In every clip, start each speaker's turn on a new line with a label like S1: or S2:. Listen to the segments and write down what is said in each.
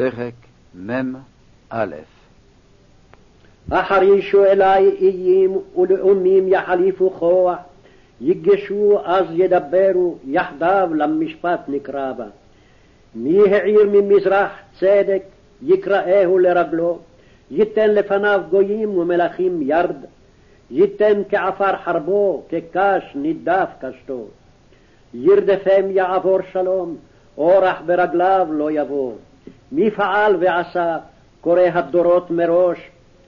S1: פרק מ"א
S2: החרישו אלי איים ולאומים יחליפו כוח, יגשו אז ידברו, יחדיו למשפט נקרא בה. מי העיר ממזרח צדק, יקראהו לרגלו, ייתן לפניו גויים ומלכים ירד, ייתן כעפר חרבו, כקש נידף קשתו. ירדפם יעבור שלום, אורח ברגליו לא יבוא. מי פעל ועשה, קורא הדורות מראש,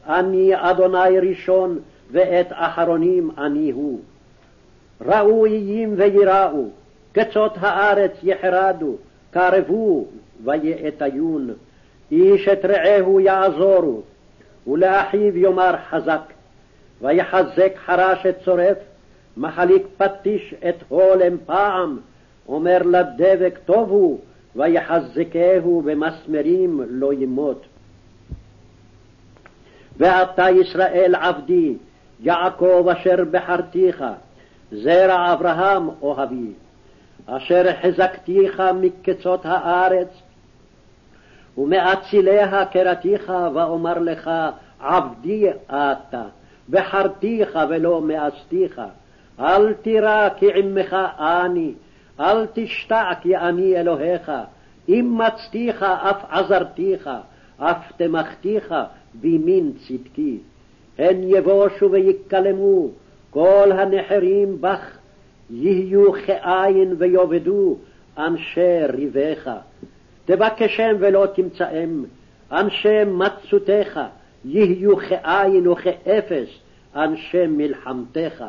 S2: אני אדוני ראשון ואת אחרונים אני הוא. ראו איים ויראו, קצות הארץ יחרדו, קרבו ויאטיון, איש את רעהו יעזורו, ולאחיו יאמר חזק, ויחזק חרש את צורף, מחליק פטיש את הולם פעם, אומר לדבק טוב הוא, ויחזקהו במסמרים לא ימות. ואתה ישראל עבדי, יעקב אשר בחרתיך, זרע אברהם אוהבי, אשר חזקתיך מקצות הארץ, ומאציליה קראתיך, ואומר לך עבדי אתה, בחרתיך ולא מאסתיך, אל תירא כי עמך אני, אל תשתע כי אני אלוהיך, אם מצתיך אף עזרתיך, אף תמכתיך בימין צדקי. הן יבושו ויקלמו, כל הנחרים בך, יהיו כאין ויאבדו אנשי ריבך. תבקשם ולא תמצאם, אנשי מצותיך, יהיו כאין וכאפס, אנשי מלחמתך.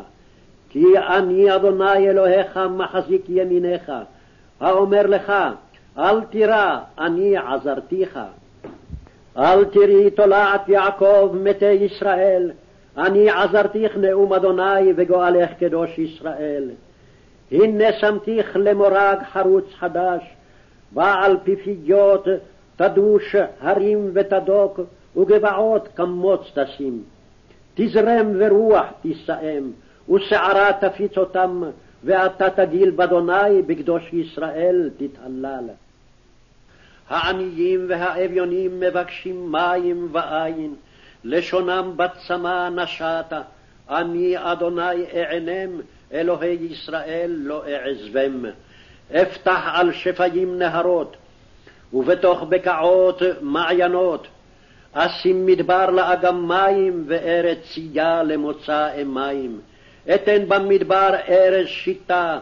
S2: כי אני אדוני אלוהיך מחזיק ימיניך, האומר לך, אל תירא, אני עזרתיך. אל תראי תולעת יעקב מתי ישראל, אני עזרתיך נאום אדוני וגואלך קדוש ישראל. הנה שמתיך למורג חרוץ חדש, בעל פיפיות תדוש הרים ותדוק, וגבעות כמוץ תשים. תזרם ורוח תישאם, ושערה תפיץ אותם, ואתה תגיל באדוני בקדוש ישראל תתהלל. העניים והאביונים מבקשים מים ואין, לשונם בצמא נשתה, אני אדוני אענם, אלוהי ישראל לא אעזבם. אפתח על שפיים נהרות, ובתוך בקעות מעיינות, אשים מדבר לאגם מים, וארץ צייה למוצא מים. אתן במדבר ארז שיטה,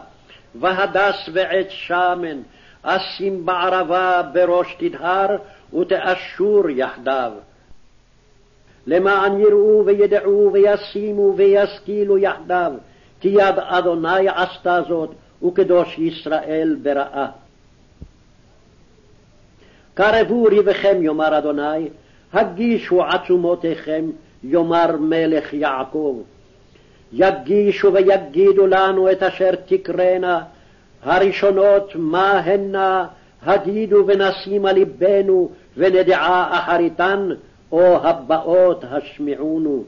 S2: והדס ועץ שמן, אשים בערבה בראש תדהר, ותאשור יחדיו. למען יראו וידעו וישימו וישכילו יחדיו, כי יד אדוני עשתה זאת, וקדוש ישראל בראה. קרבו ריבכם, יאמר אדוני, הגישו עצומותיכם, יאמר מלך יעקב. יגישו ויגידו לנו את אשר תקרנה, הראשונות מה הנה, הגידו ונשימה לבנו, ונדעה אחריתן, או הבאות השמיעונו.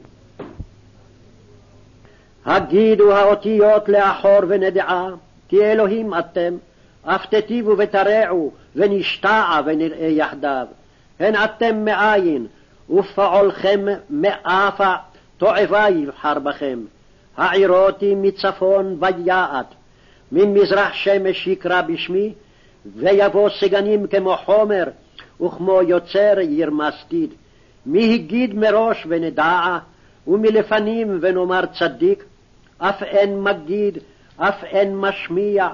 S2: הגידו האותיות לאחור ונדעה, כי אלוהים אתם, אף תטיבו ותרעו, ונשתעה ונראה יחדיו. הן אתם מאין, ופעולכם מאפה, תועבה יבחר בכם. העירותי מצפון ויעט, ממזרח שמש יקרא בשמי, ויבוא סגנים כמו חומר, וכמו יוצר ירמסתיד. מי הגיד מראש ונדעה, ומלפנים ונאמר צדיק, אף אין מגיד, אף אין משמיע,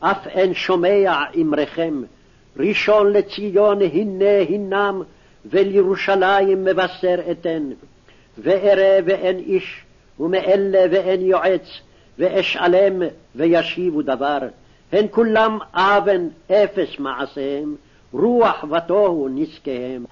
S2: אף אין שומע אמרכם. ראשון לציון הנה הנם, ולירושלים מבשר אתן. ואראה ואין איש, ומאלה ואין יועץ, ואשאלם וישיבו דבר. הן כולם אבן אפס מעשיהם, רוח ותוהו נזקיהם.